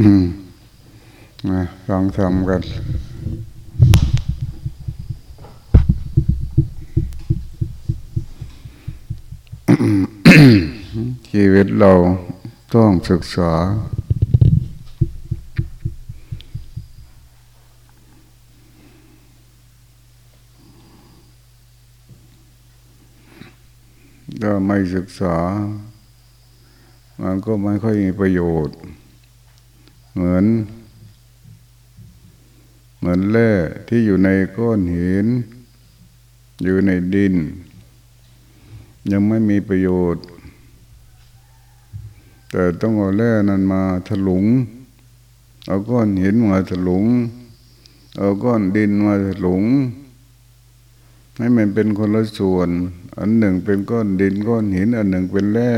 อืมาลองทำกันชีวิตเราต้องศึกษา ถ้าไม่ศึกษา มันก็ไม่ค่อยมีประโยชน์ เหมือน เหมือนแร่ที่อยู่ในก้อนหิน อยู่ในดิน ยังไม่มีประโยชน์ แต่ต้องเอาแร่นั้นมาถลุง เอาก้อนหินมาถลุง เอาก้อนดินมาถลุงให้มันเป็นคนละส่วน อันหนึ่งเป็นก้อนดินก้อนหิน อันหนึ่งเป็นแร่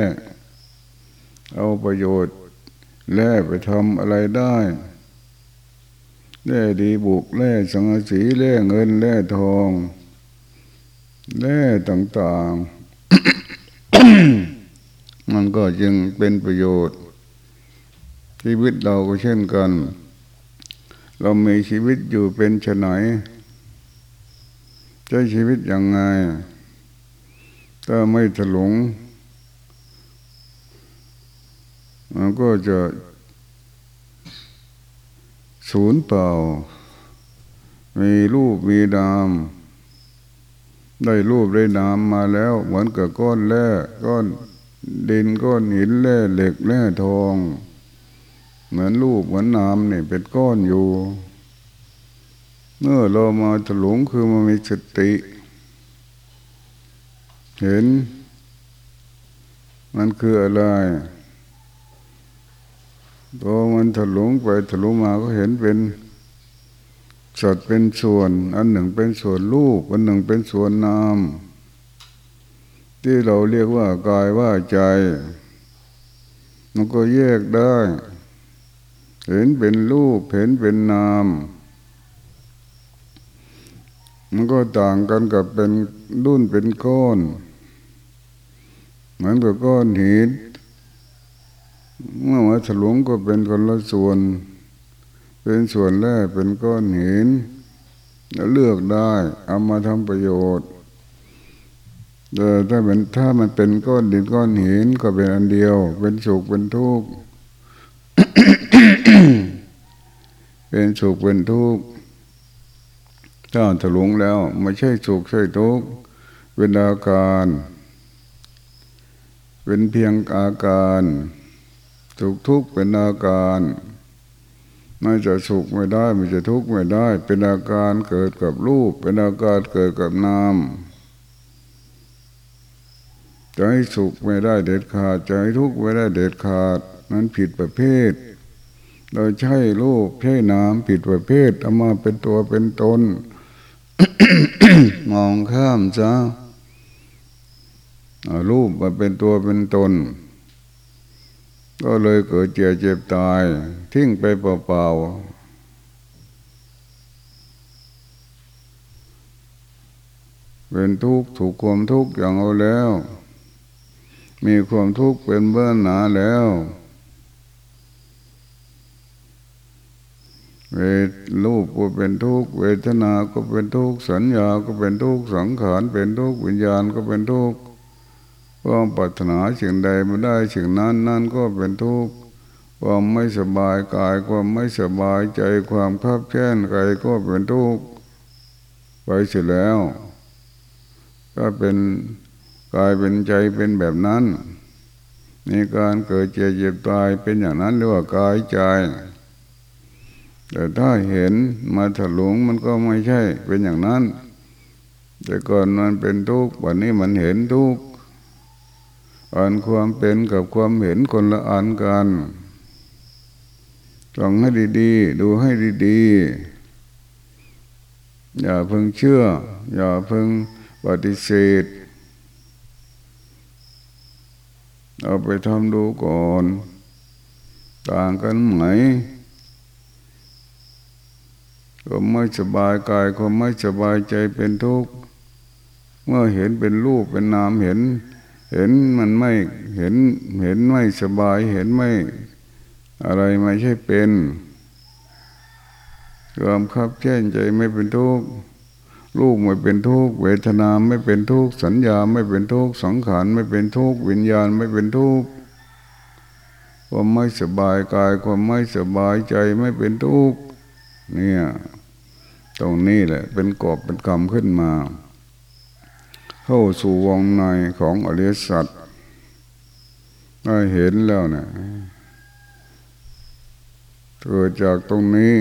เอาประโยชน์ แร่ไปทำอะไรได้แร่ดีบุกแร่สังกสีแร่เงินแร่ทองแร่ต่างๆ มันก็จึงเป็นประโยชน์ ชีวิตเราก็เช่นกัน เรามีชีวิตอยู่เป็นชนไหนใช้ชีวิตยังไงถ้าไม่ถลุง มันก็จะศูนย์เปล่า มีรูปมีนาม ได้รูปได้นามมาแล้ว เหมือนกับก้อนแร่ก้อนดินก้อนหินแร่เหล็กแร่ทอง เหมือนรูปเหมือนนามนี่เป็นก้อนอยู่ เมื่อเรามาถลุงคือมันมีสติ เห็น มันคืออะไร ตัวมันถลุงไปถลุงมาก็เห็นเป็นสัตว์เป็นส่วน อันหนึ่งเป็นส่วนรูปอันหนึ่งเป็นส่วนนามที่เราเรียกว่ากายว่าใจมันก็แยกได้ เห็นเป็นรูปเห็นเป็นนาม มันก็ต่างกันกับเป็นรุ่นเป็นก้อน เหมือนกับก้อนหิน เมื่อมาถลุงก็เป็นคนละส่วน เป็นส่วนแรกเป็นก้อนหินแล้วเลือกได้ เอามาทำประโยชน์แต่ถ้าเป็นถ้ามันเป็นก้อนดินก้อนหินก็เป็นอันเดียว เป็นสุขเป็นทุกข์เป็นสุขเป็นทุกข์ถ้าถลุงแล้วไม่ใช่สุขใช่ทุกข์เป็นอาการ เป็นเพียงอาการ สุขทุกข์เป็นอาการไม่จะสุขไม่ได้ไม่จะทุกข์ไม่ได้ เป็นอาการเกิดกับรูป เป็นอาการเกิดกับนามจะให้สุขไม่ได้เด็ดขาดจะให้ทุกข์ไม่ได้เด็ดขาด นั้นผิดประเภทโดยใช่รูปใช่นามผิดประเภทเอามาเป็นตัวเป็นตนมองข้ามจ้ารูปมาเป็นตัวเป็นตน ก็เลยเกิดเจ็บเจ็บตาย ทิ้งไปเปล่าๆเป็นทุกข์ถูกความทุกข์อย่างเอาแล้ว มีความทุกข์เป็นเบื้องหนาแล้วเวทรูปก็เป็นทุกข์เวทนาก็เป็นทุกข์สัญญาก็เป็นทุกข์สังขารเป็นทุกข์วิญญาณก็เป็นทุกข์ ความปรารถนาสิ่งใดไม่ได้สิ่งนั้นนั่นก็เป็นทุกข์ความไม่สบายกายความไม่สบายใจความคับแค้นกายก็เป็นทุกข์ไปเสียแล้วก็เป็นกายเป็นใจเป็นแบบนั้นในการเกิดเจ็บเจ็บตายเป็นอย่างนั้นเรียกว่ากายใจ แต่ถ้าเห็นมาถลุงมันก็ไม่ใช่เป็นอย่างนั้น แต่ก่อนมันเป็นทุกข์วันนี้มันเห็นทุกข์ อ่านความเป็นกับความเห็นคนละอ่านกันฟังให้ดีๆ ดูให้ดีๆ อย่าเพิ่งเชื่อ อย่าเพิ่งปฏิเสธ เอาไปทำดูก่อน ต่างกันไหมความไม่สบายกายความไม่สบายใจเป็นทุกข์ เมื่อเห็นเป็นรูปเป็นนามเห็น เห็นมันไม่เห็นเห็นไม่สบายเห็นไม่อะไรไม่ใช่เป็นความคับแค้นใจไม่เป็นทุกข์ลูกไม่เป็นทุกข์เวทนาไม่เป็นทุกข์สัญญาไม่เป็นทุกข์สังขารไม่เป็นทุกข์วิญญาณไม่เป็นทุกข์ความไม่สบายกายความไม่สบายใจไม่เป็นทุกข์เนี่ยตรงนี้แหละ เป็นกอบเป็นกรรมขึ้นมา เข้าสู่วงในของอริยสัจได้เห็นแล้วนี่ยเกิดจากตรงนี้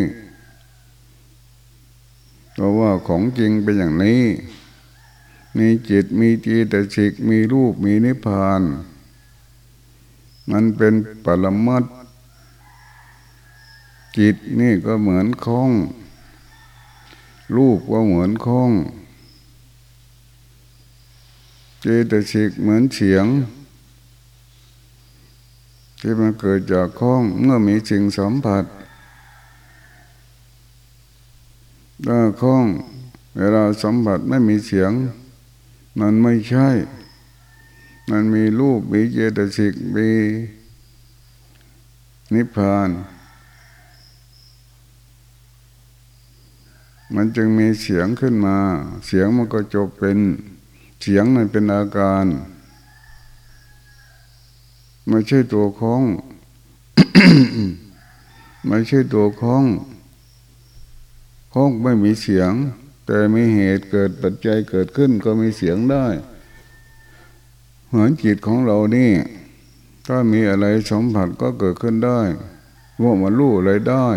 เพราะว่าของจริงเป็นอย่างนี้ มีจิตมีจีต่สิกมีรูปมีนิพพาน มันเป็นปรมัตจิตนี่ก็เหมือนคล้อง รูปก็เหมือนคล้อง เจตสิกเหมือนเฉียง ที่มันเกิดจากข้องเมื่อมีสิ่งสัมผัสถ้าข้อง เวลาสัมผัสไม่มีเสียง มันไม่ใช่ มันมีรูปมีเจตสิกมีนิพพานมันจึงมีเสียงขึ้นมา เสียงมันก็จบเป็น เสียงมันเป็นอาการ ไม่ใช่ตัวคล้อง ไม่ใช่ตัวคล้องคล้องไม่มีเสียง แต่มีเหตุเกิดปัจจัยเกิดขึ้นก็มีเสียงได้เหมือนจิตของเรานี่ ถ้ามีอะไรสัมผัสก็เกิดขึ้นได้ว่ามันรู้อะไรได้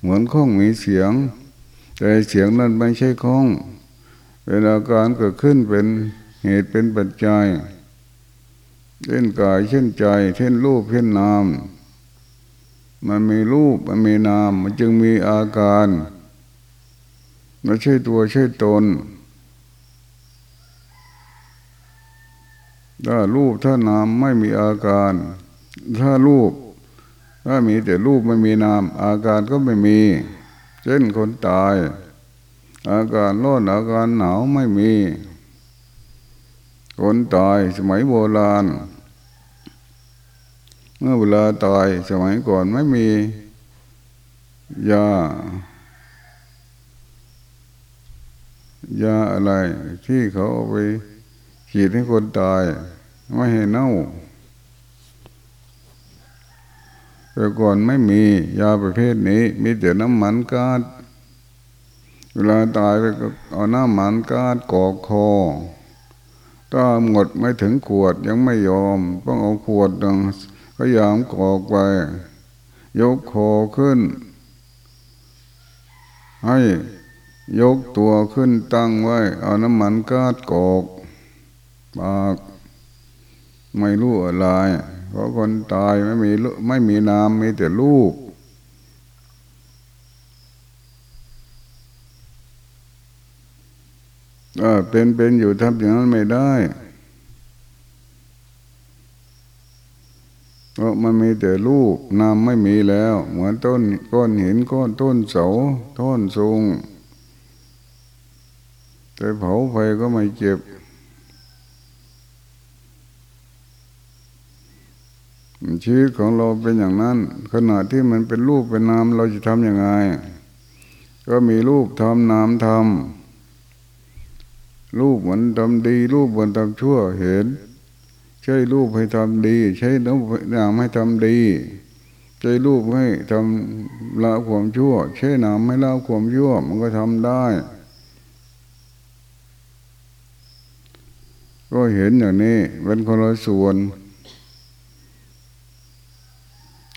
เหมือนข้องมีเสียง แต่เสียงนั้นไม่ใช่ข้อง เวลาการเกิดขึ้นเป็นเหตุเป็นปัจจัยเช่นกายเช่นใจเช่นรูปเช่นนาม มันมีรูปมันมีนาม มันจึงมีอาการไม่ใช่ตัวใช่ตนถ้ารูปถ้านามไม่มีอาการ ถ้ารูป ถ้ามีแต่รูปไม่มีนาม อาการก็ไม่มี เช่นคนตาย อาการร้อนอาการหนาวไม่มี คนตายสมัยโบราณ เมื่อเวลาตายสมัยก่อนไม่มียายาอะไร ที่เขาเอาไปฉีดให้คนตาย ไม่ให้เน่าแต่ก่อนไม่มียาประเภทนี้ มีแต่น้ำมันกาด เวลาตายไปก็เอาน้ำมันกาดกอกคอ ถ้าหมดไม่ถึงขวดยังไม่ยอม ต้องเอาขวดดังพยายามกอกไป ยกคอขึ้น ให้ยกตัวขึ้นตั้งไว้ เอาน้ำมันกาดกอกปากไม่รู้อะไร เพราะคนตายไม่มีไม่มีน้ำมีแต่ลูก เป็นเป็นอยู่ทำอย่างนั้นไม่ได้ เพราะมันมีแต่รูปนามไม่มีแล้ว เหมือนต้นก้อนหินก้อนต้นเสาต้นสูงแต่เผาไฟก็ไม่เจ็บ ชีวิตของเราเป็นอย่างนั้น ขณะที่มันเป็นรูปเป็นนามเราจะทำยังไง ก็มีรูปทำนามทำ รูปเหมันทำดี รูปเหมันทำชั่วเห็น ใช้รูปให้ทำดี ใช้น้ำนามให้ทำดี ใช้รูปให้ทำละความชั่ว ใช้นามให้ละความชั่ว มันก็ทำได้ ก็เห็นอย่างนี้เป็นคนละส่วน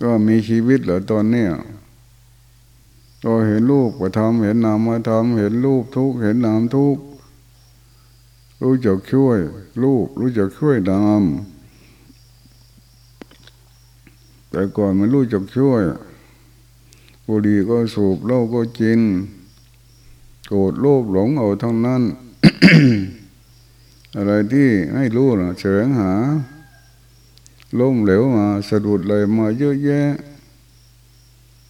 ก็มีชีวิตเหรอตอนนี้ก็เห็นรูปก็ทำเห็นนามมาทำเห็นรูปทุกเห็นนามทุก รู้จักช่วยลูกรู้จักช่วยดำแต่ก่อนมันรู้จักช่วยบุหรี่ก็สูบเหล้าก็กินโกรธโลภหลงเอาทั้งนั้น อะไรที่ให้รู้นะเฉงหาล้มเหลวมาสะดุดเลยมาเยอะแยะ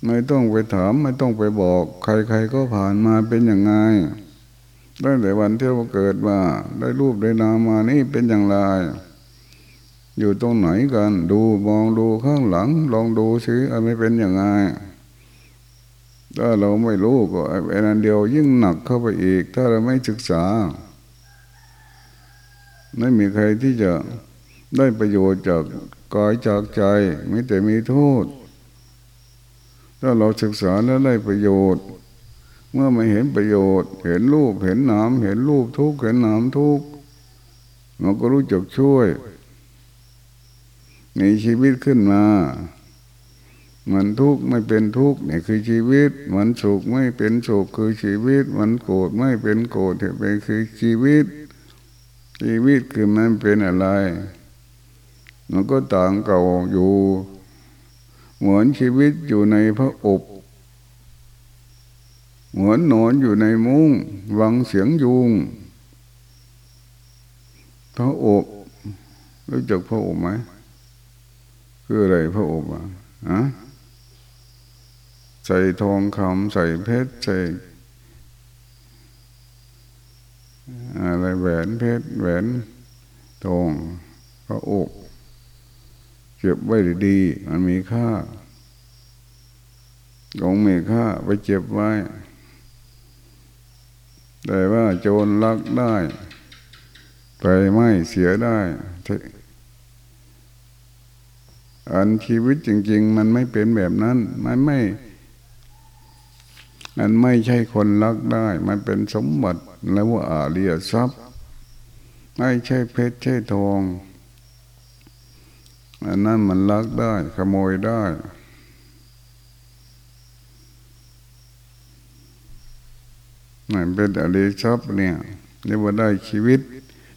ไม่ต้องไปถามไม่ต้องไปบอก ใครๆก็ผ่านมาเป็นอย่างไง ตั้งแต่วันที่เราเกิดมา ได้รูปได้นามมานี่เป็นอย่างไร อยู่ตรงไหนกัน ดูมองดูข้างหลัง ลองดูสิอะไรเป็นยังไงถ้าเราไม่รู้ก็ไอ้นั้นเดียวยิ่งหนักเข้าไปอีก ถ้าเราไม่ศึกษา ไม่มีใครที่จะได้ประโยชน์จากกายจากใจไม่แต่มีโทษ ถ้าเราศึกษาแล้วได้ประโยชน์ เมื่อไม่เห็นประโยชน์ เห็นรูปเห็นนามเห็นรูปทุกเห็นนามทุกข์เราก็รู้จักช่วยมีชีวิตขึ้นมา มันทุกข์ไม่เป็นทุกข์นี่คือชีวิต มันสุขไม่เป็นสุขคือชีวิต มันโกรธไม่เป็นโกรธเป็นคือชีวิต ชีวิตคือมันเป็นอะไร มันก็ต่างเก่าอยู่ เหมือนชีวิตอยู่ในพระอบ เหมือนนอนอยู่ในมุ้งวังเสียงยุงพระอบรู้จักพระอบไหมคืออะไรพระอบอะฮะใส่ทองคำใส่เพชรใส่อะไรแหวนเพชรแหวนทองพระอกเก็บไว้ดีมันมีค่าของมีค่าไปเก็บไว้ แต่ว่าโจรลักได้ไปไม่เสียได้ อันชีวิตจริง ๆ มันไม่เป็นแบบนั้น มันไม่มันไม่ใช่คนรักได้ มันเป็นสมบัติแล้วว่าอาเรียทรัพย์ ไม่ใช่เพชรใช่ทอง อันนั้นมันลักได้ ขโมยได้ มันเป็นอริทรัพย์เนี่ยเรียกว่าได้ชีวิต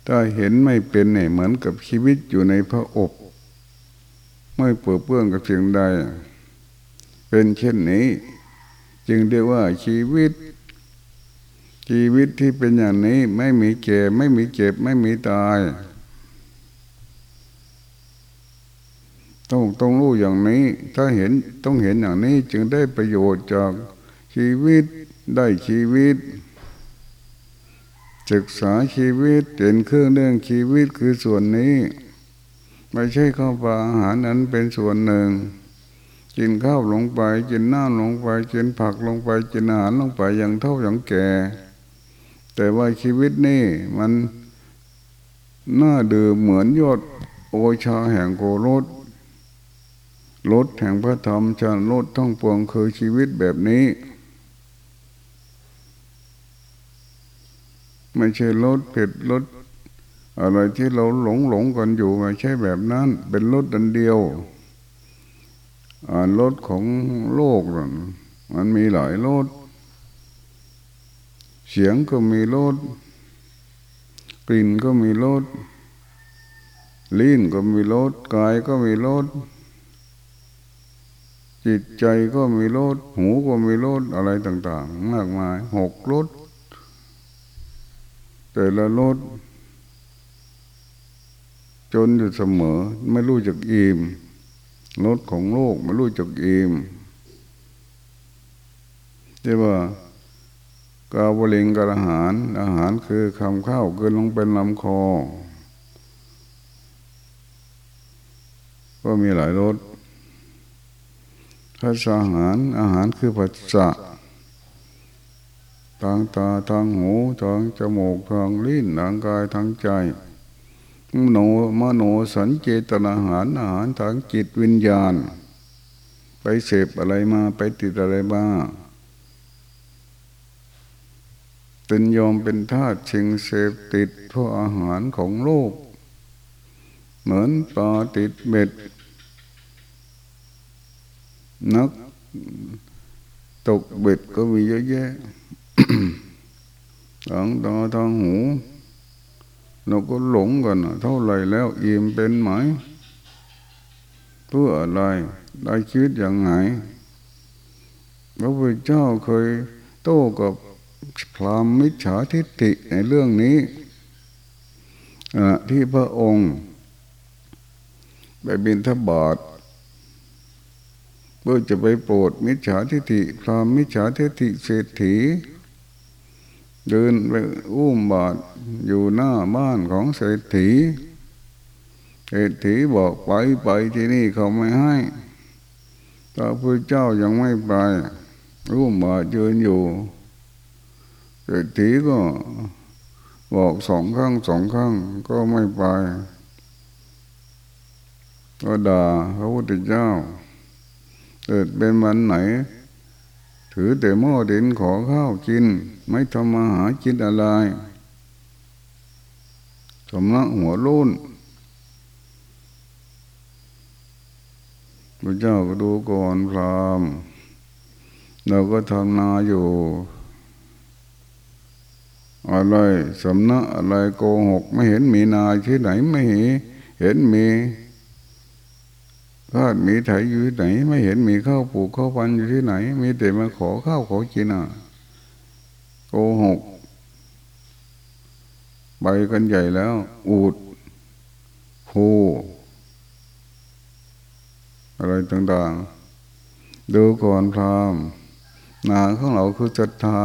ถ้าเห็นไม่เป็นเนี่ยเหมือนกับชีวิตอยู่ในพระอบไม่เปื้อเปื้อนกับสิ่งใด เป็นเช่นนี้ จึงเรียกว่าชีวิต ชีวิตที่เป็นอย่างนี้ไม่มีเจ็บไม่มีเจ็บ ไม่มีตาย ต้องต้องรู้อย่างนี้ ถ้าเห็นต้องเห็นอย่างนี้จึงได้ประโยชน์จาก ชีวิตได้ชีวิต ศึกษาชีวิตเป็นเครื่องเรื่องชีวิตคือส่วนนี้ ไม่ใช่ข้าวปลาอาหารนั้นเป็นส่วนหนึ่ง กินข้าวลงไปกินน้ำลงไปกินผักลงไปกินอาหารลงไปอย่างเท่าอย่างแก่ แต่ว่าชีวิตนี่มันน่าดื่มเหมือนยอดโอชาแห่งโกรธรถแห่งพระธรรมชาลดท่องปวงคือชีวิตแบบนี้ ไม่ใช่รถเผ็ดรถอะไรที่เราหลงหลงกันอยู่ไม่ใช่แบบนั้น เป็นรถดันเดียวรถของโลกนั่นมันมีหลายรถเสียงก็มีรถกลิ่นก็มีรถลิ้นก็มีรถกายก็มีรถจิตใจก็มีรถหูก็มีรถอะไรต่าง ๆ มากมายหกรถ แต่ละรถจนอยู่เสมอ ไม่รู้จักอิ่มรสของโลกไม่รู้จักอิ่มเรียกว่ากาวลิงกระหาร อาหารคือคำข้าวเกินลงเป็นลำคอ ก็มีหลายรสภาษาอาหารอาหารคือภาษา ทางตาทางหูทางจมูกทางลิ้นทางกายทางใจโนมโนสัญเจตนาหารอาหารทางจิตวิญญาณ ไปเสพอะไรมาไปติดอะไรบ้างเป็นยอมเป็นธาตุชิงเสพติดเพราะอาหารของโลก เหมือนปลาติดเบ็ด นักตกเบ็ดก็มีเยอะแยะ ทางตาทางหูเราก็หลงกันเท่าไรแล้วอิ่มเป็นไหมเพื่ออะไรได้ชีวิตอย่างไงพระพุทธเจ้าเคยโต้กับพรามมิจฉาทิฏฐิในเรื่องนี้ที่พระองค์ไปบินทบาทเพื่อจะไปโปรดมิจฉาทิฏฐิพรามมิจฉาทิฏฐิเศรษฐี เดินไปอุ้มบาทอยู่หน้าบ้านของเศรษฐีเอถีบอกไปไปที่นี่เขาไม่ให้ตาพระเจ้ายังไม่ไปรู้มาเจินอยู่เศรษฐีก็บอกสองครั้งสองครั้งก็ไม่ไปก็ด่าพระพุทธเจ้าเกิดเป็นวันไหน ถือแต่หม้อดินขอข้าวกิน ไม่ทำมาหากินอะไรสำนักหัวลุ่นพระเจ้าก็ดูก่อนพรามเราก็ทำนาอยู่ อะไรสำนักอะไรโกหก ไม่เห็นมีนาที่ไหนไม่เห็นมี ข้ามีไถอยู่ที่ไหน ไม่เห็นมีข้าวปลูกข้าวพันอยู่ที่ไหน มีแต่มาขอข้าวขอกินอะโกหกไปกันใหญ่แล้ว อูดโพอะไรต่างๆ ดูก่อนพรามนาของเราคือศรัทธา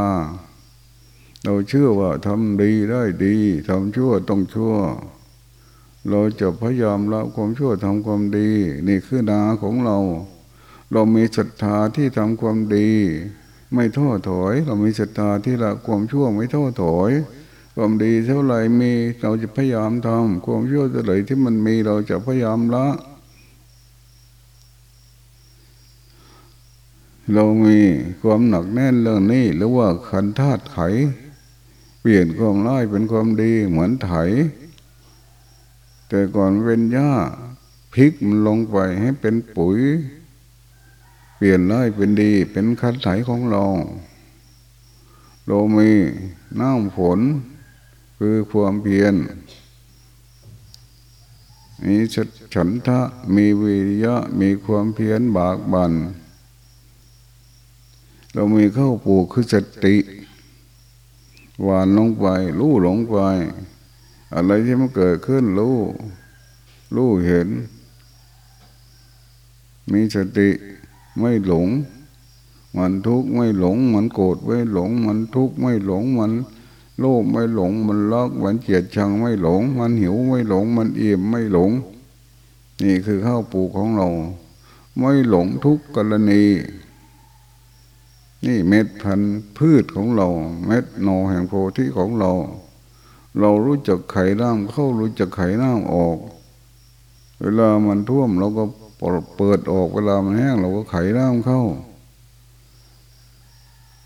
เราเชื่อว่าทำดีได้ดีทำชั่วต้องชั่ว เราจะพยายามละความชั่วทำความดี นี่คือนาของเรา เรามีศรัทธาที่ทำความดี ไม่ท้อถอย เรามีศรัทธาที่ละความชั่วไม่ท้อถอยความดีเท่าไหร่มีเราจะพยายามทำความชั่วเท่าไหร่ที่มันมีเราจะพยายามละ เรามีความหนักแน่นเรื่องนี้หรือว่าขันธาตุไข เปลี่ยนความร้ายเป็นความดีเหมือนไถ แต่ก่อนเป็นหญ้าพลิกมันลงไปให้เป็นปุ๋ย เปลี่ยนร้ายเป็นดี เป็นคันไถของเราเรามีน้ำฝน คือความเพียรมีฉันทะมีวิริยะ มีความเพียรบากบัน่นเรามีเข้าปลูกคือสติหวานลงไปรู้หลงไป อะไรที่มันเกิดขึ้นรู้รู้เห็น มีสติไม่หลง มันทุกข์ไม่หลง มันโกรธไม่หลง มันทุกข์ไม่หลงมันโลภไม่หลง มันลักมันเกียดชังไม่หลง มันหิวไม่หลง มันอิ่มไม่หลง นี่คือข้าวปลูกของเรา ไม่หลงทุกกรณี นี่เม็ดพันธุ์พืชของเรา เม็ดโนแห่งโพธิของเรา เรารู้จักไข่น้ำเข้ารู้จักไข่น้ำออก เวลามันท่วมเราก็เปิดออกเวลามันแห้งเราก็ไข่น้ำเข้า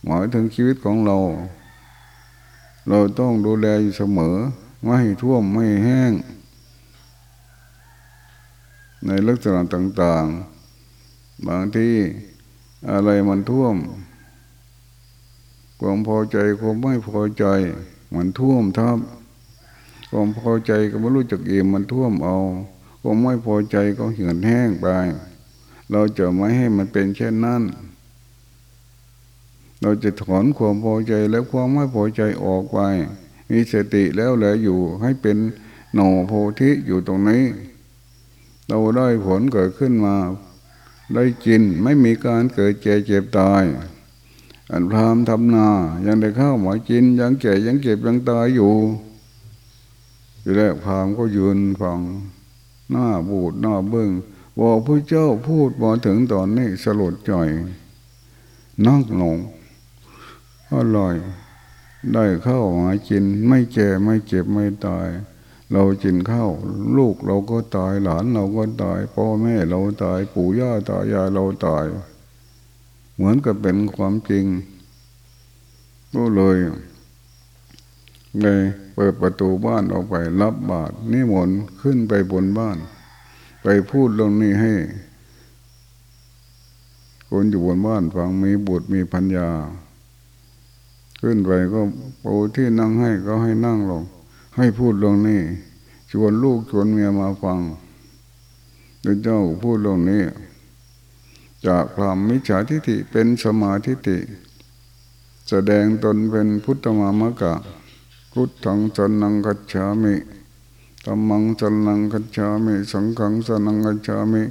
หมายถึงชีวิตของเรา เราต้องดูแลอยู่เสมอ ไม่ให้ท่วมไม่แห้ง ในลักษณะต่าง ๆ บางที่อะไรมันท่วมความพอใจความไม่พอใจ มันท่วมทับความพอใจก็ไม่รู้จักเอี่มมันท่วมเอาความไม่พอใจก็เหือนแห้งไป เราจะไม่ให้มันเป็นเช่นนั้น เราจะถอนความพอใจและความไม่พอใจออกไป มีสติแล้วแหละอยู่ให้เป็นหน่อโพธิอยู่ตรงนี้ เราได้ผลเกิดขึ้นมา ได้กินไม่มีการเกิดเจ็บเจ็บตาย อันพรามทำนา ยังได้ข้าวหมากิน ยังแก่ยังเก็บยังตายอยู่อยู่แล้วพรามก็ยืนฟังหน้าบูดหน้าเบิ้งบอกพระเจ้าพูดมาถึงตอนนี้สลดใจนั่งลงอร่อย ได้ข้าวหมากิน ไม่แก่ไม่เจ็บไม่ตายเรากินข้าวลูกเราก็ตายหลานเราก็ตายพ่อแม่เราตายปู่ย่าตายายเราตาย เหมือนกับเป็นความจริงก็เลยเลยเปิดประตูบ้านออกไปรับบาตรนิมนต์ขึ้นไปบนบ้าน ไปพูดเรื่องนี้ให้ คนอยู่บนบ้านฟังมีบุตรมีพัญญา ขึ้นไปก็ปูที่นั่งให้ก็ให้นั่งลง ให้พูดเรื่องนี้ชวนลูกชวนเมียมาฟังพระเจ้าพูดเรื่องนี้ จากความมิจฉาทิฏฐิเป็นสมาธิฏฐิแสดงตนเป็นพุทธมามะกะพุทธังจันนังกัจฉามิธรรมังจันนังกัจฉามิสังฆังจันนังกัจฉามิ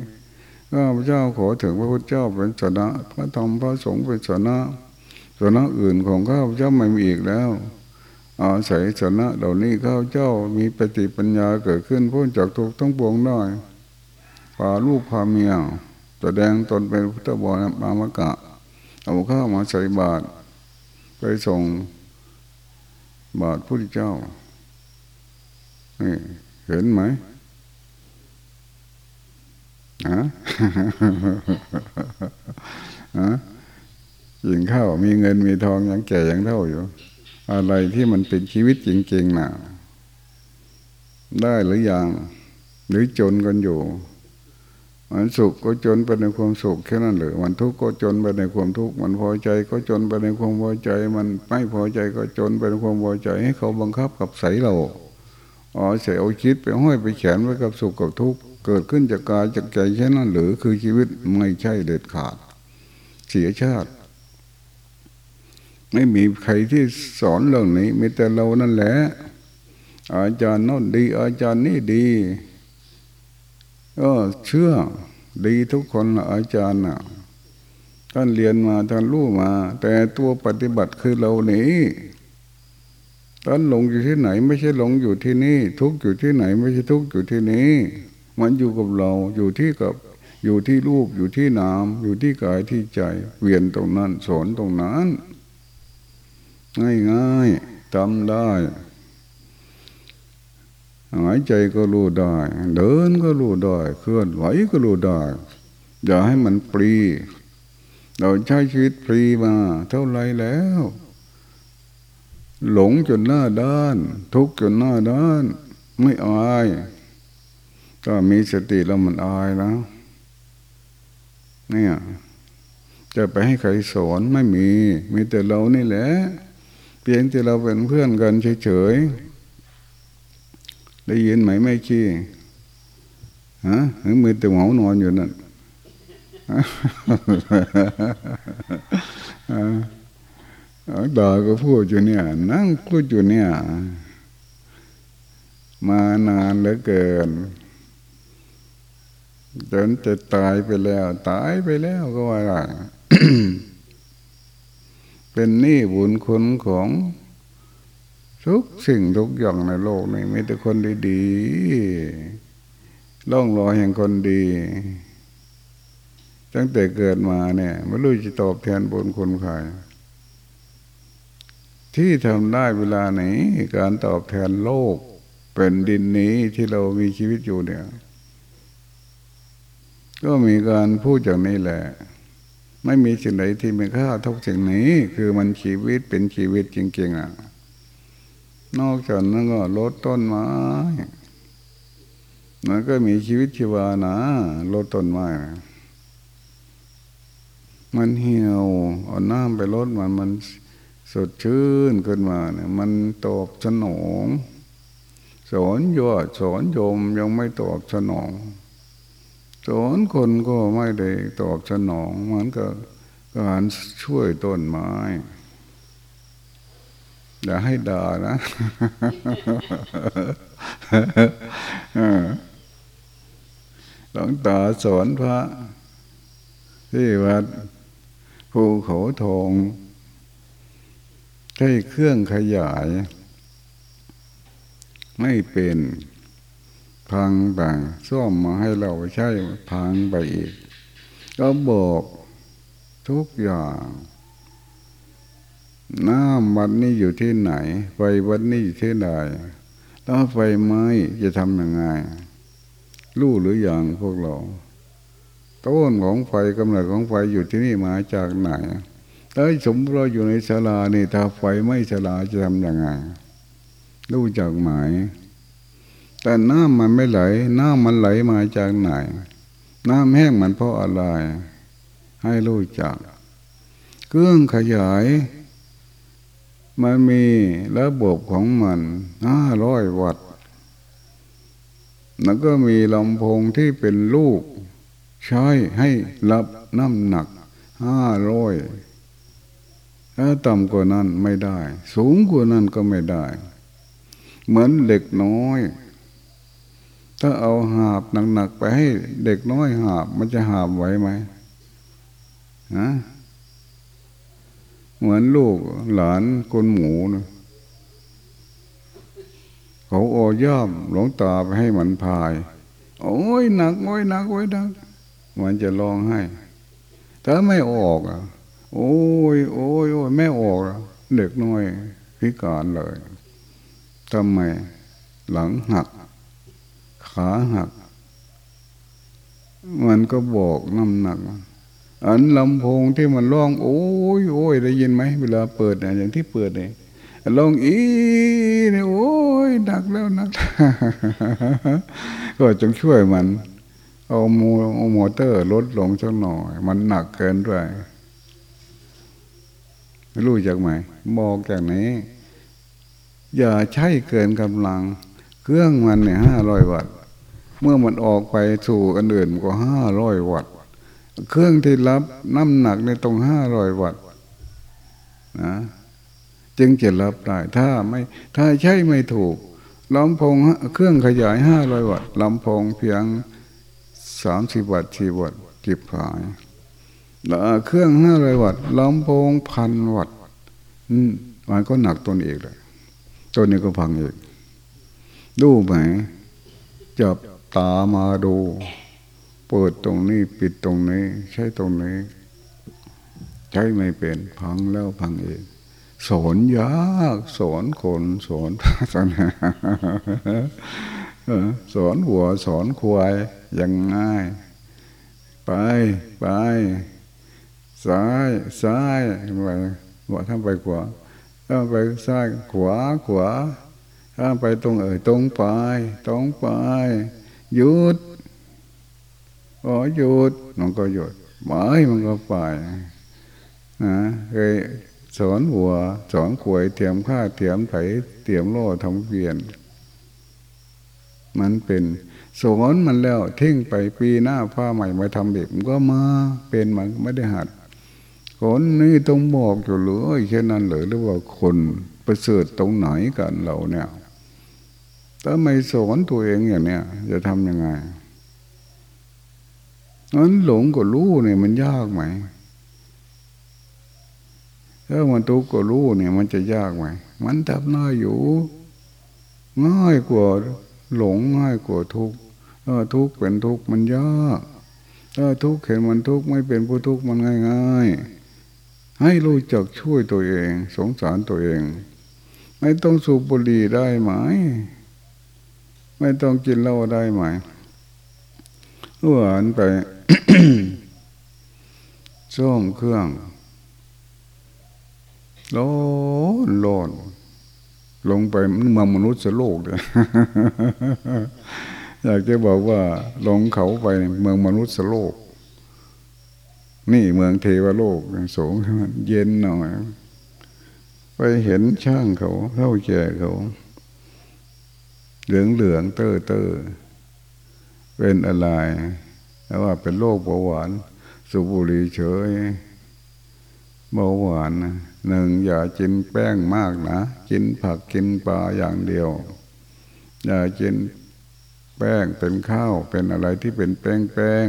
ข้าพเจ้าขอถึงพระพุทธเจ้าเป็นสนะพระธรรมพระสงฆ์เป็นสนะสนะอื่นของข้าพเจ้าไม่มีอีกแล้วอาศัยสนะเหล่านี้ข้าพเจ้ามีปฏิปัญญาเกิดขึ้นพ้นจากทุกทั้งปวงได้พาลูกพาเมีย แสดงตนเป็นพุทธบรมามกะ เอาข้าวมาใส่บาตรไปส่งบาตรพุทธเจ้าเห็นไหมฮะฮะยิงข้าวมีเงินมีทองยังแก่ยังเท่าอยู่ อะไรที่มันเป็นชีวิตจริงๆนะได้หรือยังหรือจนกันอยู่ มันสุขก็จนไปในความสุขแค่นั้นหรือมันทุกข์ก็จนไปในความทุกข์มันพอใจก็จนไปในความพอใจ มันไม่พอใจก็จนไปในความพอใจ ให้เขาบังคับกับใสเราอ๋อเสียเอาคิดไปห้อยไปแขนไว้กับสุขกับทุกข์เกิดขึ้นจากกายจากใจแค่นั้นหรือคือชีวิตไม่ใช่เด็ดขาด เสียชาติ ไม่มีใครที่สอนเรื่องนี้มีแต่เรานั่นแหละอาจารย์โน้นดี อาจารย์นี่ดี ก็เชื่อดีทุกคนละอาจารย์น่ะท่านเรียนมาท่านรู้มา แต่ตัวปฏิบัติคือเราหนีท่านหลงอยู่ที่ไหน ไม่ใช่หลงอยู่ที่นี่ ทุกอยู่ที่ไหน ไม่ใช่ทุกอยู่ที่นี้ มันอยู่กับเราอยู่ที่กับอยู่ที่รูปอยู่ที่นามอยู่ที่กายที่ใจ เวียนตรงนั้นสอนตรงนั้น ง่ายง่ายทำได้ หายใจก็รู้ได้ เดินก็รู้ได้ เคลื่อนไหวก็รู้ได้ อย่าให้มันปรี เราใช้ชีวิตปรีมา เท่าไรแล้ว หลงจนหน้าด้าน ทุกข์จนหน้าด้าน ไม่อายก็มีสติแล้วมันอายแล้ว เนี่ย จะไปให้ใครสอนไม่มี มีแต่เรานี่แหละ เพียงแต่เราเป็นเพื่อนกันเฉยๆ ได้ยินไหมไม่ขี้ฮะหรือมือแต่เหมานอนอยู่นั่นดาก็พูดอยู่เนี่ย นั่งพูดอยู่เนี่ย มานานเหลือเกินจนจะตายไปแล้ว ตายไปแล้วก็ว่าอะไรเป็นหนี้บุญคุณของ ทุกสิ่งทุกอย่างในโลกนี้มีแต่คนดีๆล่องรอยแห่งคนดี ตั้งแต่เกิดมาเนี่ยไม่รู้จะตอบแทนบุญคุณใครที่ทำได้เวลาไหนการตอบแทนโลก เป็นดินนี้ที่เรามีชีวิตอยู่เนี่ย ก็มีการพูดอย่างนี้แหละ ไม่มีสิ่งใดที่มีค่าเท่าสิ่งนี้ คือมันชีวิตเป็นชีวิตจริงๆอะ นอกจากนั้นก็ลดต้นไม้มันก็มีชีวิตชีวานะลดต้นไม้มันเหี่ยวเอาน้ำไปลดมันมันสดชื่นขึ้นมาเนี่ยมันตอบสนองสอนยอดสอนโยมยังไม่ตอบสนองสอนคนก็ไม่ได้ตอบสนองมือนกับการช่วยต้นไม้ อย่าให้ด่านะหลวงตาสอนพระ ที่วัดภูเขาทองใช้เครื่องขยาย ไม่เป็นพังต่างซ่อมมาให้เราใช้พังไปอีก ก็บอกทุกอย่าง น้ำวันนี้อยู่ที่ไหน ไฟวันนี้อยู่ที่ไหนถ้าไฟไหม้จะทำยังไงรู้หรืออย่างพวกเรา ต้นของไฟกำเนิดของไฟอยู่ที่นี่มาจากไหนถ้าสมเราอยู่ในศาลานี่ถ้าไฟไม่ศาลาจะทำยังไงรู้จักไหมแต่น้ำมันไม่ไหล น้ำมันไหลมาจากไหน น้ำแห้งมันเพราะอะไร ให้รู้จัก เครื่องขยาย มันมีระบบของมันห้าร้อยวัตต์แล้วก็มีลำโพงที่เป็นลูก ใช้ให้รับน้ำหนักห้าร้อยถ้าต่ำกว่านั้นไม่ได้ สูงกว่านั้นก็ไม่ได้ เหมือนเด็กน้อย ถ้าเอาหาบหนักๆไปให้เด็กน้อยหาบ มันจะหาบไหวไหมฮะ เหมือนลูกหลานคนหมูนะเขาโอย่อมหลงตาไปให้มันพาย โอ้ยหนักโอ้ยหนักโอ้ยหนักมันจะร้องให้ถ้าไม่ออกอะ โอ้ยโอ้ยโอ้ยไม่ออกเด็กน้อยพิการเลยทำไมหลังหัก ขาหัก มันก็บอกน้ำหนัก อันลำโพงที่มันร้อง โอ้ยโอ้ยได้ยินไหมเวลาเปิดเนี่ยอย่างที่เปิดเนี่ยลองอีเนี่ยโอ้ยหนักแล้วหนักก็จงช่วยมัน เอาโมเอามอเตอร์ลดลงสักหน่อย มันหนักเกินไปไม่รู้จากไหนบอกจากนี้ อย่าใช้เกินกำลัง เครื่องมันเนี่ยห้าร้อยวัตต์เมื่อมันออกไปสู่อันอื่นก็ห้าร้อยวัตต์ เครื่องที่รับน้ำหนักในตรงห้าร้อยวัตต์นะจึงจะรับได้ ถ้าไม่ถ้าใช้ไม่ถูกลำโพงเครื่องขยายห้าร้อยวัตต์ลำโพงเพียงสามสิบวัตต์สี่วัตต์จิบหายเครื่องห้าร้อยวัตต์ลำโพงพันวัตต์มันก็หนักตัวเองเลยตัวนี้ก็พังอีกดูไหมจับตามาดู เปิดตรงนี้ปิดตรงนี้ ใช้ตรงนี้ ใช้ไม่เป็นพังแล้วพังเองสอนยากสอนคนสอนพระสนาสอนหัวสอนควายยังง่าย ไปไปซ้ายซ้ายไปว่าทำไปขวาถ้าไปซ้ายขวาขวาถ้าไปตรงเอ่ยตรงไปตรงไปหยุด อ๋อหยุดมันก็หยุดหมายมันก็ไปนะเคยสอนหัวสอนขวยเทียมข้าเทียมไถเทียมโล่ทำเวียน มันเป็นสอนมันแล้วทิ้งไปปีหน้าผ้าใหม่มาทำเด็กมันก็มาเป็นมันไม่ได้หัดคนนี้ต้องบอกอยู่เลยเช่นนั้นหรือหรือว่าคนประเสริฐตรงไหนกันเราเนี่ยถ้าไม่สอนตัวเองอย่างเนี้ยจะทำยังไง นั้นหลงกับรู้เนี่ยมันยากไหมถ้ามันทุกข์ก็รู้เนี่ย มันจะยากไหมมันทำน่าอยู่ ง่ายกว่าหลงง่ายกว่าทุกข์ถ้าทุกข์เป็นทุกข์มันยากถ้าทุกข์เห็นมันทุกข์ไม่เป็นผู้ทุกข์มันง่ายง่ายให้รู้จักช่วยตัวเอง สงสารตัวเอง ไม่ต้องสูบบุหรี่ได้ไหม ไม่ต้องกินเหล้าได้ไหมหวนไป ซ่อมเครื่องร้อนร้อนลงไปเมืองมนุษย์โลกเลยอยากจะบอกว่าลงเขาไปเมืองมนุษย์โลก นี่เมืองเทวโลกสูงเย็นหน่อยไปเห็นช่างเขาเท่าแก่เขา เหลืองเหลืองเตอเตอเป็นอะไร แต่ว่าเป็นโรคเบาหวานสุบุรีเฉยเบาหวานหนึ่งอย่ากินแป้งมากนะ กินผักกินปลาอย่างเดียว อย่ากินแป้งเป็นข้าวเป็นอะไรที่เป็นแป้งแป้ง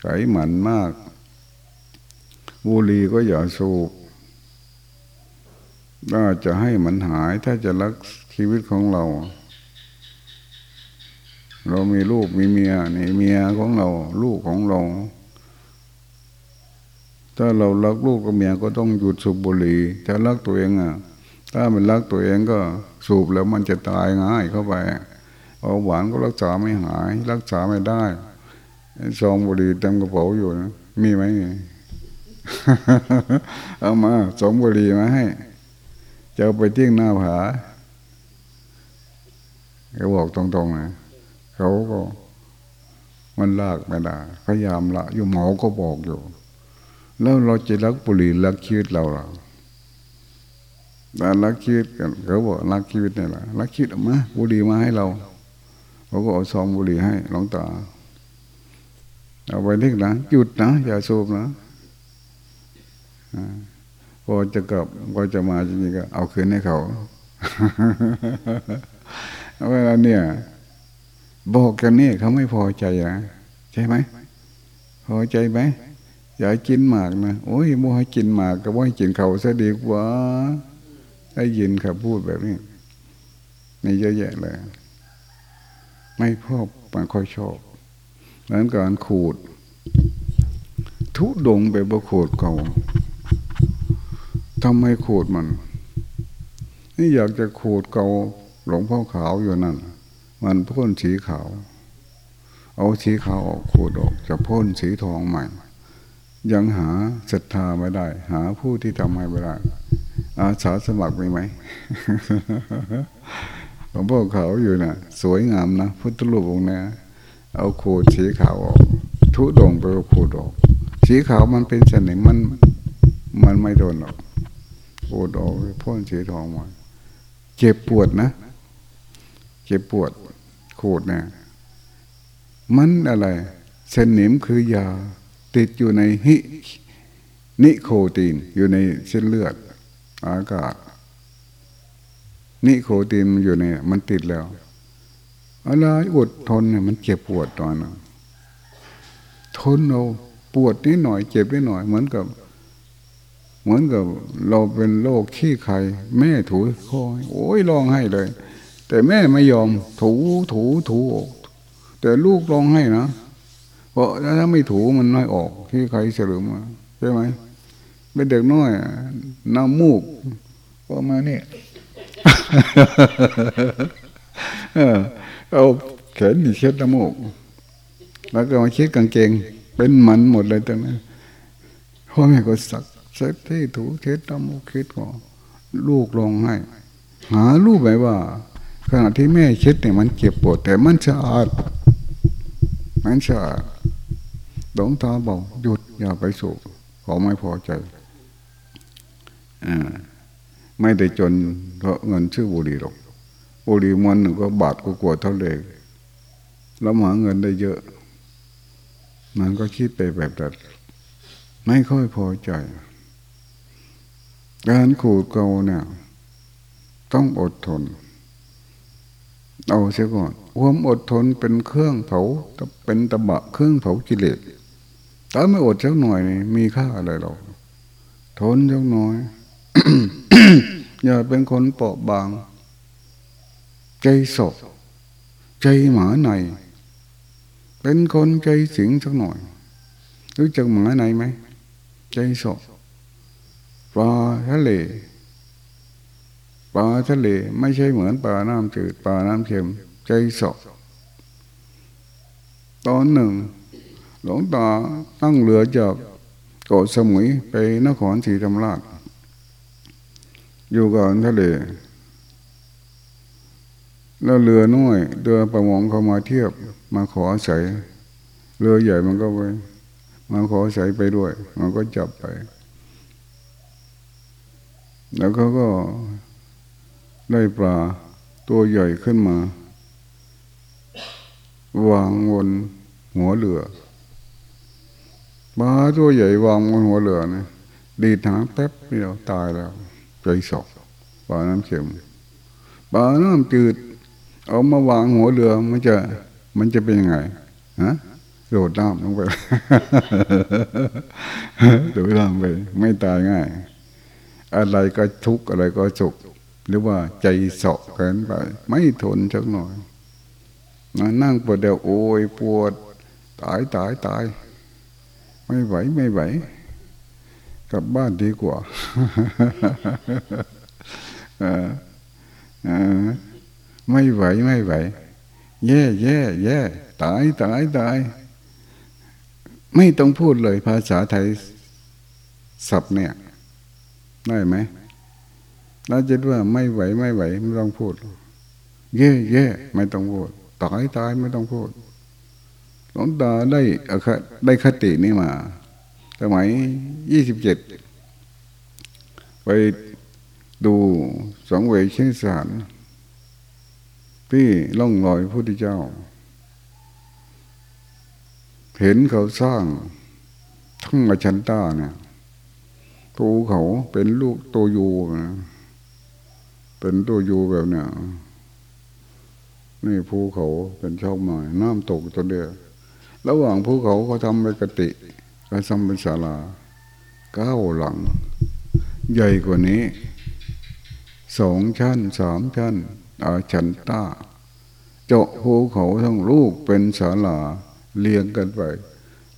ไขมันมาก บุหรี่ก็อย่าสูบถ้าจะให้มันหายถ้าจะรักชีวิตของเรา เรามีลูกมีเมียนี่เมียของเรา ลูกของเรา ถ้าเรารักลูกกับเมียก็ต้องหยุดสูบบุหรี่ถ้ารักตัวเองอะ ถ้ามันรักตัวเองก็สูบแล้วมันจะตายง่ายเข้าไปเอาหวานก็รักษาไม่หาย รักษาไม่ได้ซองบุหรี่เต็มกระเป๋าอยู่นะมีไหมเอามาสองบุหรี่มาให้จะไปทิ้งหน้าผาเขาบอกตรงๆนะ เขาก็ มันลากไม่ได้พยายามละ อยู่หมอก็บอกอยู่ แล้วเราจะรักบุหรี่รักชีวิตเราหรอแต่รักชีวิตกันเขาบอกรักชีวิตนี่แหละรักชีวิตมาบุหรี่มาให้เราเขาก็เอาซองบุหรี่ให้หลวงตาเอาไปทิ้งนะหยุดนะอย่าสูบนะพอจะกลับพอจะมาจริงๆก็เอาคืนให้เขาเวลาเนี่ย บอกกันนี่เขาไม่พอใจนะใช่ไหมพอใจไหมอย่ากินหมากนะโอ้ยโมให้กินหมากก็ว่าให้กินเขาซะดีกว่าได้ยินครับพูดแบบนี้มีเยอะแยะเลย ไม่พอบมันค่อยชอบนั้นการขูด ทุดงไปบะขูดเก่าทำไมขูดมัน นี่อยากจะขูดเก่าหลวงพ่อขาวอยู่นั่น มันพ่นสีขาว เอาสีขาวออกขูดออกจะพ่นสีทองใหม่ ยังหาศรัทธาไม่ได้ หาผู้ที่ทำให้ไม่ได้อาสาสมัครมีไหมหลวงพ่อขาอยู่นะ่ะ สวยงามนะพุทธรูปองค์นี้เอาขูดสีขาวออก ทุดงไปขูดออก สีขาวมันเป็นสน่ห์มันมันไม่โดนหรอกขูดออกพ่นสีทองมาเจ็บปวดนะ จ็บปวดขูดเนี่ยมันอะไรเส้นิมคือยา ติดอยู่ในหินิโคตีนอยู่ในเส้นเลือด อากาศ นิโคตีนมันอยู่ในมันติดแล้ว อะไรอดทนเนี่ยมันเจ็บปวดตอนนั้นทนเอาปวดนิดหน่อยเจ็บนิดหน่อยเหมือนกับ เหมือนกับเราเป็นโรคขี้ไข่แม่ถูคอโอ้ยร้องให้เลย แต่แม่ไม่ยอมถูถูถูออกแต่ลูกร้องให้นะเพราะถ้าไม่ถูมันไม่ออกขี้ไข่เสริมมาใช่ไหมเป็นเด็กน้อยน้ำมูกประมาณนี้เอาแขนดีเช็ดน้ำมูก แล้วก็มาเช็ดกางเกง เป็นมันหมดเลยตรงนั้นพ่อแม่ก็สักเช็ดที่ถูเช็ดน้ำมูกคิดก่อลูกลงให้ หาลูกไหมว่า ขณะที่แม่เช็ดเนี่ยมันเจ็บปวด แต่มันสะอาดมันสะอาดหลวงตาบอกหยุดอย่าไปสูบขอไม่พอใจอ่าไม่ได้จนเพราะเงินชื่อบุรีหรอกบุรีมันหนึ่งก็บาทก็กลัวเท่าเลยแล้วหาเงินได้เยอะ มันก็คิดไปแบบนั้นไม่ค่อยพอใจ การขูดเกาเนี่ย ต้องอดทน เอาเสียก่อนความอดทนเป็นเครื่องเผาเป็นตะบะเครื่องเผากิเลสถ้าไม่อดสักหน่อยนี่มีค่าอะไรหรอกทนสักหน่อย อย่าเป็นคนเปราะบาง ใจสกใจหมาในเป็นคนใจสิงสักหน่อย รู้จักหมาในไหมใจสกปลาทะเล ปลาทะเลไม่ใช่เหมือนปลาน้ำจืดปลาน้ำเค็ม ใจสกตอนหนึ่ง หลวงตาตั้งเรือจากเกาะสมุยไปนครศรีธรรมราช อยู่กับทะเล แล้วเรือน้อยเรือประมงเขามาเทียบมาขอใส่เรือใหญ่มันก็ไปมาขอใส่ไปด้วย มันก็จับไป แล้วเขาก็ ได้ปลาตัวใหญ่ขึ้นมา วางบนหัวเรือปลาตัวใหญ่วางบนหัวเรือนะดีทางแป๊บเดียวตายแล้วใจสอกปลาน้ำเค็มปลาน้ำจืด เอามาวางหัวเรือมันจะมันจะเป็นยังไงฮะโดดน้ำลงไปโดดน้ำไป ไม่ตายง่าย อะไรก็ทุกข์อะไรก็สุข หรือว่าใจเสาะเกินไป ไม่ทนสักหน่อยนั่งปวดเดียวโอ้ยปวด ตายตายตาย ไม่ไหวไม่ไหว กลับบ้านดีกว่าไม่ไหวไม่ไหว แย่แย่แย่ตายตายตาย ไม่ต้องพูดเลยภาษาไทยศัพท์เนี่ย ได้ไหม เราจะว่าไม่ไหวไม่ไหวไม่ต้องพูดแย่แย่ไม่ต้องพูดตายตายไม่ต้องพูดหลวงตาได้ได้คตินี้มา สมัยยี่สิบเจ็ดไปดูสองเวชิสารที่ล่องลอยพุทธเจ้า เห็นเขาสร้างทั้งอาชันต้าเนี่ยภูเขาเป็นลูกโตยูนะ เป็นตัวยูแบบเนี้ยนี่ภูเขาเป็นช่องหน่อยน้ำตกตัวเดียวระหว่างภูเขาเขาทำเป็นกติก็ทำเป็นศาลาเก้าหลัง ใหญ่กว่านี้สองชั้นสามชั้นอาชันตาเจาะภูเขาทั้งลูกเป็นศาลาเลียงกันไป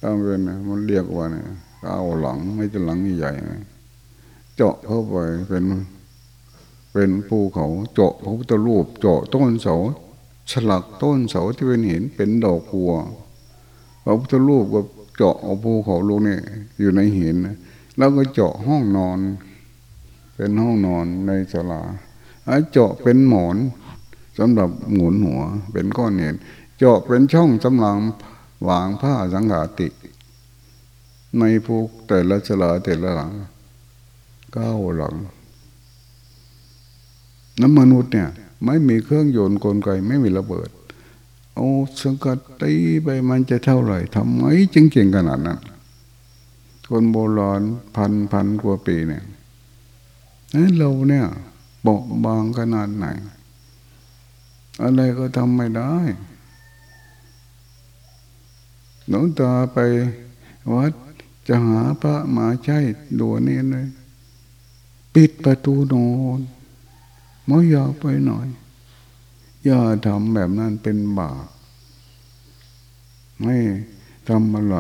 ตามเป็นมันเรียกว่าเนี่ยก้าหลังไม่จะหลังใหญ่เจาะเข้าไปเป็น เป็นภูเขาเจาะพระพุทธรูปเจาะต้นเสาฉลักต้นเสาที่เป็นหินเป็นดอกบัวพระพุทธรูปก็เจาะเอาภูเขาลงนี่อยู่ในหินแล้วก็เจาะห้องนอน เป็นห้องนอนในศาลาเจาะเป็นหมอนสำหรับหมุนหัว เป็นก้อนเห็นเจาะเป็นช่องสำหรับวางผ้าสังหาติ ในภูแต่ละศาลาแต่ละหลังเก้าหลัง น้ำมนุษย์เนี่ย ไม่มีเครื่องโยนกลไกไม่มีระเบิด เอาสังกัดตีไปมันจะเท่าไหร่ทำไมจึงเก่งขนาดนั้น คนโบราณพันพันกว่าปีเนี่ยเราเนี่ยบกบางขนาดไหน อะไรก็ทำไม่ได้หลวงตาไปวัดจะหาพระมาใช่ดัวนี่เลย ปิดประตูนอน ไม่อยากไปหน่อย อย่าทำแบบนั้นเป็นบาปไม่ทำอะไร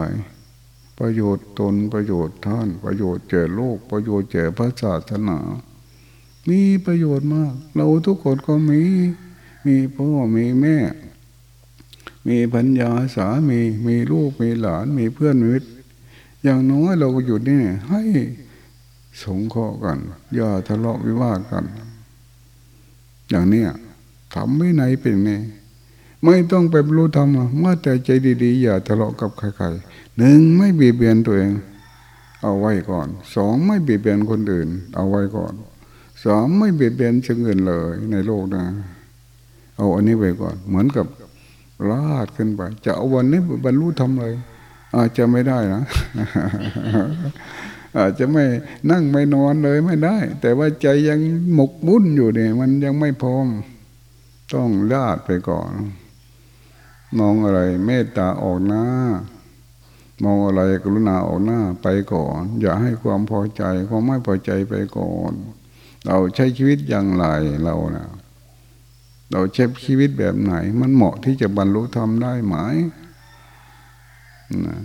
ประโยชน์ตนประโยชน์ท่าน ประโยชน์เจอโลก ประโยชน์เจอพระศาสนา มีประโยชน์มาก เราทุกคนก็มี มีพ่อมีแม่ มีพัญญาสามีมีลูกมีหลานมีเพื่อนมิตรอย่างน้อยเราก็อยู่นี่ให้สงเคราะห์กัน อย่าทะเลาะวิวาทกัน อย่างเนี้ยทำไม่ไหนเป็นไงไม่ต้องไปรู้ธรรมเมื่อแต่ใจดีๆ อย่าทะเลาะกับใครๆหนึ่งไม่เบีบเบียนตัวเอง เอาไว้ก่อนสองไม่เบีบเบียนคนอื่น เอาไว้ก่อนสามไม่เบีบเบียนเชิงอื่นเลย ในโลกนะ เอาอันนี้ไว้ก่อน เหมือนกับลาดขึ้นไปจะเอาวันนี้บรรลุธรรมเลย อาจจะไม่ได้นะ อาจจะไม่นั่งไม่นอนเลยไม่ได้ แต่ว่าใจยังหมกบุ่นอยู่เนี่ย มันยังไม่พร้อม ต้องลาดไปก่อน มองอะไร เมตตาออกหน้ามองอะไรกรุณาออกหน้าไปก่อน อย่าให้ความพอใจความไม่พอใจไปก่อน เราใช้ชีวิตอย่างไรเรานะเราใช้ชีวิตแบบไหน มันเหมาะที่จะบรรลุธรรมได้ไหมนะ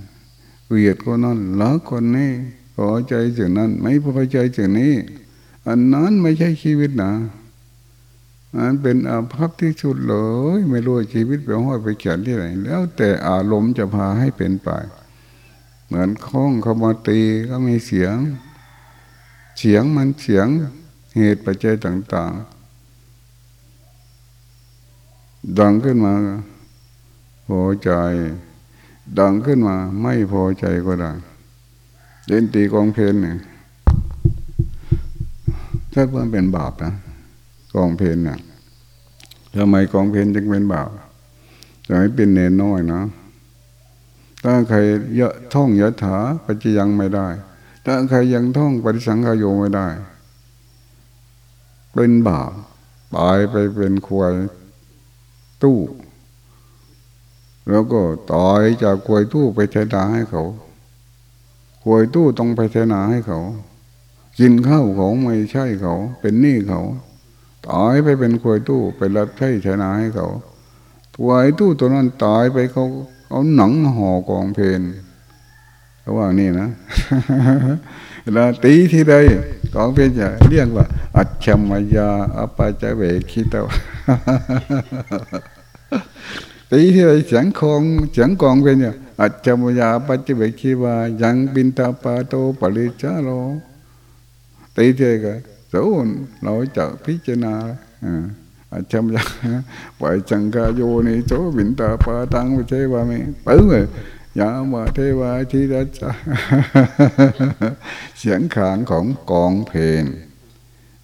เกลียดคนนั้นรักคนนี้ พอใจสิ่งนั้น ไม่พอใจสิ่งนี้ อันนั้นไม่ใช่ชีวิตนะอันเป็นอาภัพที่สุดเลย ไม่รู้ชีวิตไปห้อยไปเขียนที่ไหนแล้วแต่อารมณ์จะพาให้เป็นไป เหมือนข้องเขามาตีก็มีเสียง เสียงมันเสียงเหตุปัจจัยต่าง ๆ ดังขึ้นมาพอใจ ดังขึ้นมาไม่พอใจก็ได้ เล่นตีกองเพลนเนี่ยถ้าว่าเป็นบาปนะกองเพลนเนี่ยทำไมกองเพลนจึงเป็นบาปจะให้เป็นเนนน้อยนะถ้าใครเยอะท่องยะถาปัจจยังไม่ได้ ถ้าใครยังท่องปฏิสังขายโยไม่ได้ เป็นบาปตายไปเป็นควายตู้ แล้วก็ตายจากควายตู้ไปเทนาให้เขา ควยตู้ต้องไปเทนาให้เขา กินข้าวเขาไม่ใช่เขา เป็นหนี้เขาตายไปเป็นควยตู้ไปรับใช้ชนะให้เขาควายตู้ตัวนั้นตายไปเขาเอาหนังห่อกองเพนเขาว่านี่นะแล้วตีที่ใดกองเพนจะเรียกว่า อัจฉมยาอปาจเวคิตวตีที่ใดเสียงคองเสียงกองเพนเนี่ย อัจฉมยาปัจเวคิวายังบินตาปาโตปริจาโลตีที่ใดสูนเราจะพิจารณาอาจำยังปล่อยจังกาโยนิโจบินตาปาตังวิเทวามิปื้ออยยามาเทวาทีรัจเสียงขานของกองเพลง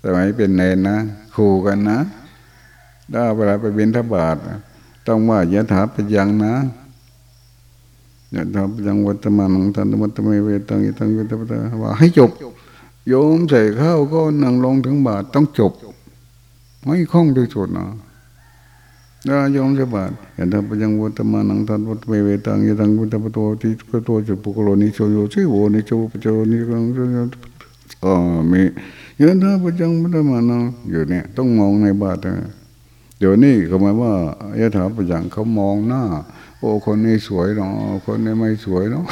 สมัยเป็นเนนนะคู่กันนะถ้เวลาไปบินทบาทต้องว่ายะถาปยังนะ อยะถาปยังวัตมานังทันวัตเมเวตังยตังวิตปะว่าให้จบ โยมใส่ข้าวก็นั่งลงถึงบาทต้องจบ ไม่คล่องที่สุดนะถ้าโยมจะบาทอย่าทำยังวัตมานังทันวัตเมเวตังยตังวุตปโตที่ก็ตัวจุปุกโลนิโชโยชิโวนิโชปโจนิกังอ๋อมียันทาปจังวัตมานังอยู่เนี่ยต้องมองในบาทนะเดี๋ยวนี้เขาหมายว่า ยถาปัญญังเขามองหน้า โอ้คนนี้สวยเนาะคนนี้ไม่สวยเนาะ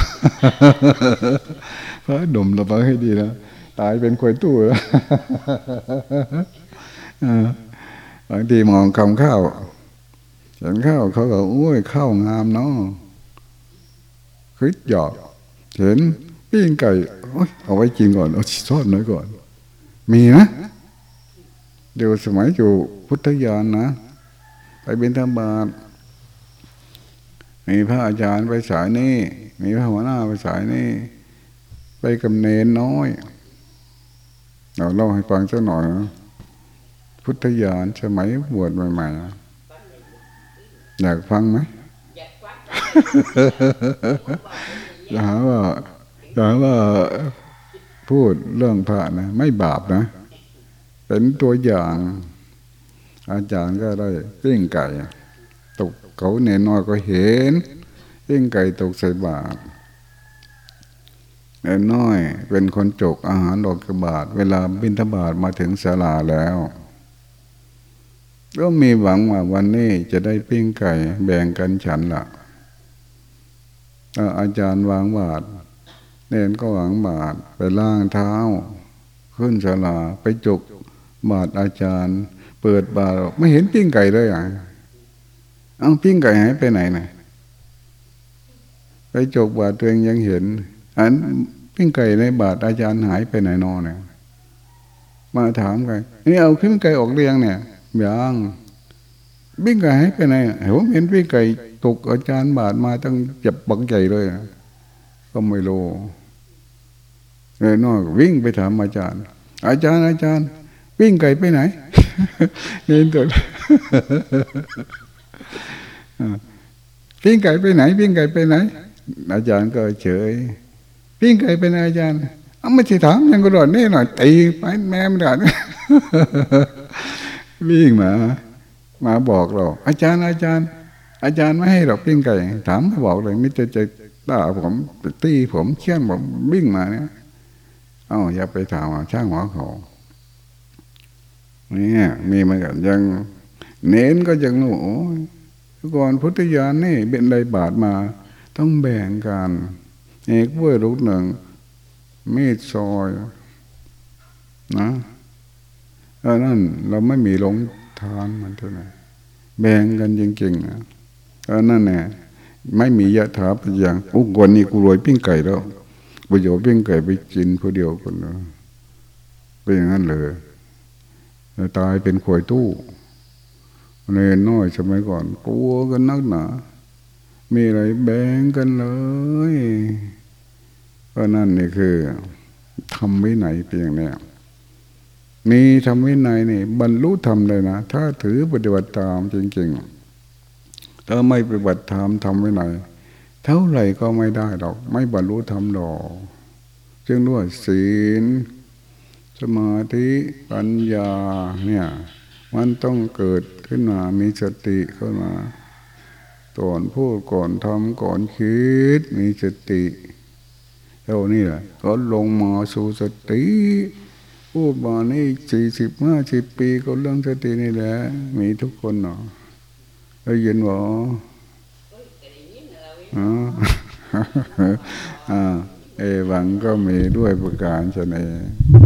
พระดมระบายให้ดีนะตายเป็นควยตู้แล้วบางทีมองคำข้าวเห็นข้าวเขาก็โอ้ยข้าวงามเนาะคิดหยอกเห็นปิ้งไก่เอาไว้กินก่อนเอาทอดน้อยก่อน มีนะเดี๋ยวสมัยอยู่พุทธยานนะ ไปบินธบาต มีพระอาจารย์ไปสายนี้ มีพระหัวหน้าไปสายนี้ ไปกำเนินน้อย เราเล่าให้ฟังสักหน่อยนะพุทธยานสมัยบวชใหม่ๆอยากฟังไหมอยากว่าอยากว่าพูดเรื่องพระนะ ไม่บาปนะ เป็นตัวอย่าง อาจารย์ก็ได้ปิ้งไก่ เขาเนน้อยก็เห็นปิ้งไก่ตกใส่บาตรเนน้อยเป็นคนจกอาหารดอกกระบาดเวลาบินทบาทมาถึงศาลาแล้วก็มีหวังว่าวันนี้จะได้ปิ้งไก่แบ่งกันฉันละอาจารย์วางบาทเนนก็วางบาทไปล่างเท้า ขึ้นศาลาไปจกบาทอาจารย์ เปิดบาทไม่เห็นปิ้งไก่เลยอะ เอาปิ้งไก่หายไปไหนนะไปจกบาทตัวเองยังเห็น อันปิ้งไก่ในบาทอาจารย์หายไปไหนนอนเนี่ยมาถามกันนี่เอาขึ้นไก่ออกเรียงเนี่ยยังปิ้งไก่หายไปไหนผมเห็นปิ้งไก่ตกอาจารย์บาทมาตั้งจับบักใหญ่เลยก็ไม่รู้เลยนอกวิ่งไปถามอาจารย์ อาจารย์อาจารย์ปิ้งไก่ไปไหนเห็นตัว ปิ้งไก่ไปไหน ปิ้งไก่ไปไหน อาจารย์ก็เฉย ปิ้งไก่เป็นอาจารย์เอาไม่ที่ถามยังก็รอดดนี่หน่อยตีไปแม่ไม่ได้วิ่งมา มาบอกเรา อาจารย์อาจารย์ อาจารย์ไม่ให้เราปิ้งไก่ ถามมาบอกเลยมิจะจะด่าผมตีผมเชี่ยนผมวิ่งมาเนี่ยเอ้าอย่าไปถามช่างหัวเขาเนี่ยมีเหมือนกันยัง เน้นก็ยังรู้ ก่อนพุทธญาณนี่เป็นไรบาทมา ต้องแบ่งกันเอกเว้ยลูกหนึ่งมีดซอย นะเออนั่น เราไม่มีหลงทานมันเท่าไหร่แบ่งกันจริงๆนะเออนั่นแหละไม่มียะถาปอย่าอุกวนนี่กูรวยปิ้งไก่แล้วประโยชน์ปิ้งไก่ไปกินผู้เดียวคนนะเป็นอย่างนั้นเลยตายเป็นขวยตู้ เนนน้อยสมัยก่อนกลัวกันนักหนา มีอะไรแบ่งกันเลยก็นั่นนี่คือทำไว้ไหนเพียงเนี้มีทำไว้ไหนนี่บรรลุธรรมเลยนะ ถ้าถือปฏิบัติตามจริงๆถ้าไม่ปฏิบัติธรรมทำไว้ไหนเท่าไหร่ก็ไม่ได้หรอก ไม่บรรลุธรรมหรอกจึงด้วยศีล สมาธิปัญญาเนี่ยมันต้องเกิด ขึ้นมา มีสติขึ้นมาก่อนพูดก่อนทำก่อนคิด มีสติเท่านี้แหละก็ลงมาสู่สติ พูดมานี่สี่สิบห้าสิบปีก็เรื่องสตินี่แหละ มีทุกคนเนาะได้ยินบ่อ๋อเอวังก็มีด้วยประการชนเอง